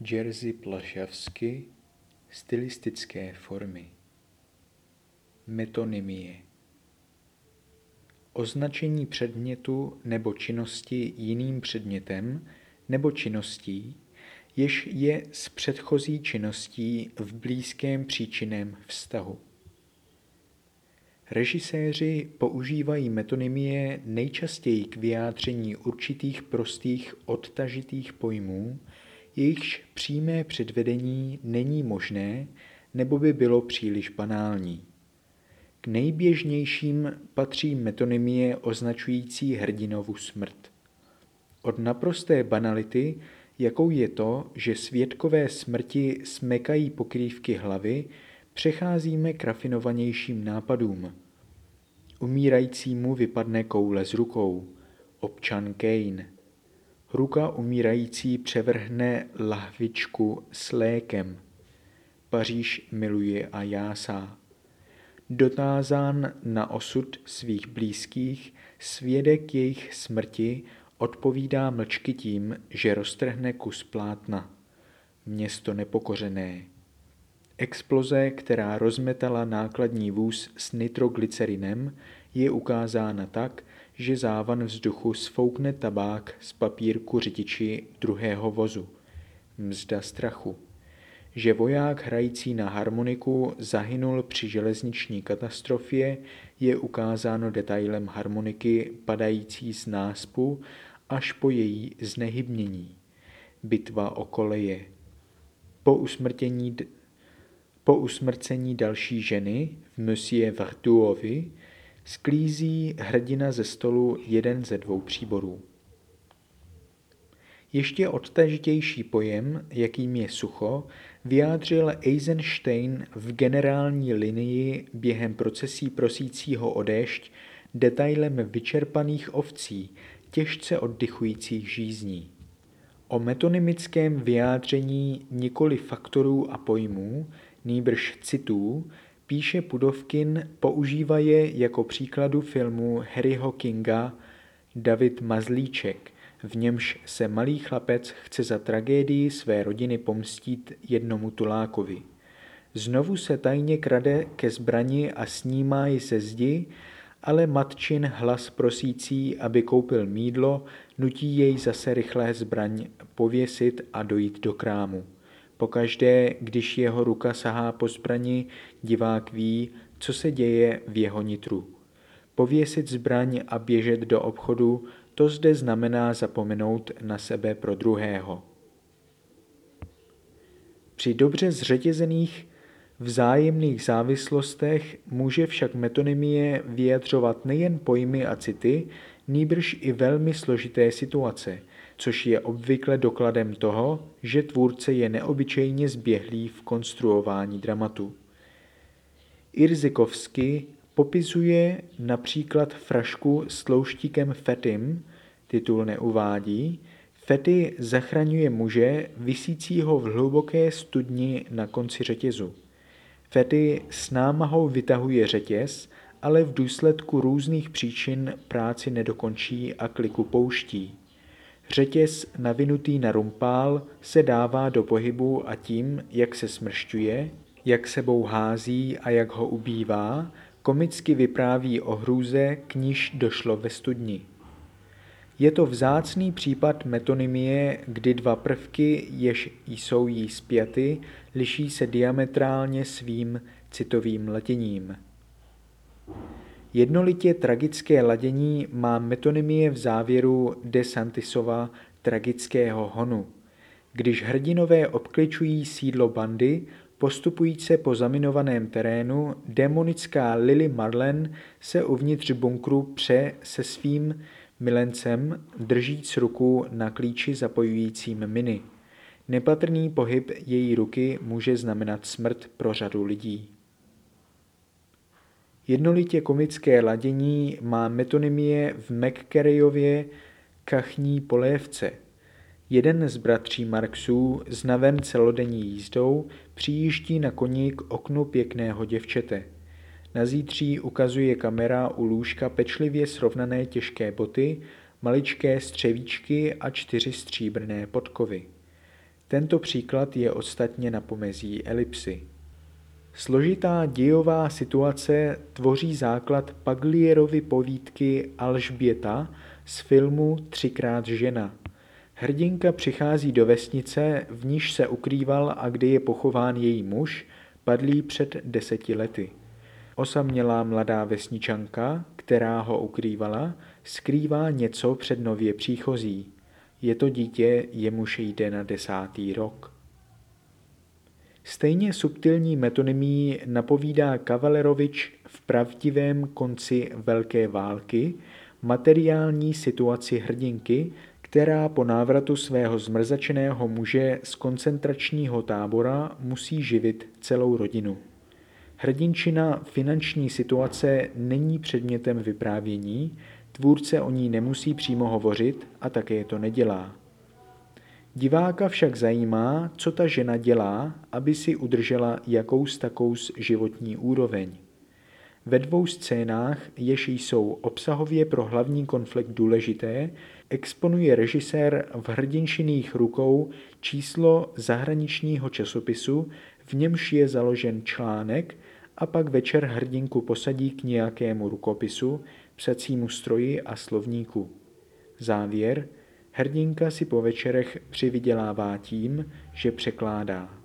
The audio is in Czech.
Jerzy Plašavsky Stylistické formy Metonymie Označení předmětu nebo činnosti jiným předmětem nebo činností, jež je s předchozí činností v blízkém příčinném vztahu. Režiséři používají metonymie nejčastěji k vyjádření určitých prostých odtažitých pojmů, jejichž přímé předvedení není možné nebo by bylo příliš banální. K nejběžnějším patří metonymie označující hrdinovu smrt. Od naprosté banality, jakou je to, že svědkové smrti smekají pokrývky hlavy, přecházíme k rafinovanějším nápadům. Umírajícímu vypadne koule z rukou. Občan Kane. Ruka umírající převrhne lahvičku s lékem. Paříž miluje a jásá. Dotázán na osud svých blízkých, svědek jejich smrti odpovídá mlčky tím, že roztrhne kus plátna. Město nepokořené. Exploze, která rozmetala nákladní vůz s nitroglycerinem, je ukázána tak, že závan vzduchu sfoukne tabák z papírku řidiči druhého vozu. Mzda strachu. Že voják hrající na harmoniku zahynul při železniční katastrofě, je ukázáno detailem harmoniky padající z náspu až po její znehybnění. Bitva o koleje. Po usmrtění po usmrcení další ženy v Monsieur Vertuovi sklízí hrdina ze stolu jeden ze dvou příborů. Ještě odtažitější pojem, jakým je sucho, vyjádřil Eisenstein v generální linii během procesí prosícího o déšť detailem vyčerpaných ovcí, těžce oddychujících žízní. O metonymickém vyjádření nikoli faktorů a pojmů, nýbrž citů, píše Pudovkin, používá je jako příkladu filmu Harryho Kinga David Mazlíček, v němž se malý chlapec chce za tragédii své rodiny pomstít jednomu tulákovi. Znovu se tajně krade ke zbrani a snímá ji ze zdi, ale matčin hlas prosící, aby koupil mídlo, nutí jej zase rychle zbraň pověsit a dojít do krámu. Pokaždé, když jeho ruka sahá po zbrani, divák ví, co se děje v jeho nitru. Pověsit zbraň a běžet do obchodu, to zde znamená zapomenout na sebe pro druhého. Při dobře zřetězených vzájemných závislostech může však metonymie vyjadřovat nejen pojmy a city, nýbrž i velmi složité situace, což je obvykle dokladem toho, že tvůrce je neobyčejně zběhlý v konstruování dramatu. Irzikovsky popisuje například frašku s tlouštíkem Fetim, titul neuvádí, Fety zachraňuje muže vysícího v hluboké studni na konci řetězu. Fety s námahou vytahuje řetěz, ale v důsledku různých příčin práci nedokončí a kliku pouští. Řetěz navinutý na rumpál se dává do pohybu a tím, jak se smršťuje, jak sebou hází a jak ho ubývá, komicky vypráví o hrůze, k níž došlo ve studni. Je to vzácný případ metonymie, kdy dva prvky, jež jsou jí spjaty, liší se diametrálně svým citovým laděním. Jednolitě tragické ladění má metonymie v závěru de Santisova tragického honu. Když hrdinové obkličují sídlo bandy, postupující po zaminovaném terénu, démonická Lily Marlen se uvnitř bunkru pře se svým milencem, držíc ruku na klíči zapojujícím miny. Nepatrný pohyb její ruky může znamenat smrt pro řadu lidí. Jednolitě komické ladění má metonymie v McCareyově kachní polévce. Jeden z bratří Marxů, znaven celodenní jízdou, přijíždí na koni k oknu pěkného děvčete. Na zítří ukazuje kamera u lůžka pečlivě srovnané těžké boty, maličké střevíčky a čtyři stříbrné podkovy. Tento příklad je ostatně na pomezí elipsy. Složitá dějová situace tvoří základ Paglierovy povídky Alžběta z filmu Třikrát žena. Hrdinka přichází do vesnice, v níž se ukrýval a kde je pochován její muž, padlý před deseti lety. Osamělá mladá vesničanka, která ho ukrývala, skrývá něco před nově příchozí. Je to dítě, jemuž jde na desátý rok. Stejně subtilní metonymii napovídá Kavalerovič v pravdivém konci Velké války materiální situaci hrdinky, která po návratu svého zmrzačeného muže z koncentračního tábora musí živit celou rodinu. Hrdinčina finanční situace není předmětem vyprávění, tvůrce o ní nemusí přímo hovořit a také to nedělá. Diváka však zajímá, co ta žena dělá, aby si udržela jakous takous životní úroveň. Ve dvou scénách, jež jsou obsahově pro hlavní konflikt důležité, exponuje režisér v hrdinčiných rukou číslo zahraničního časopisu, v němž je založen článek a pak večer hrdinku posadí k nějakému rukopisu, psacímu stroji a slovníku. Závěr – Hrdinka si po večerech přivydělává tím, že překládá.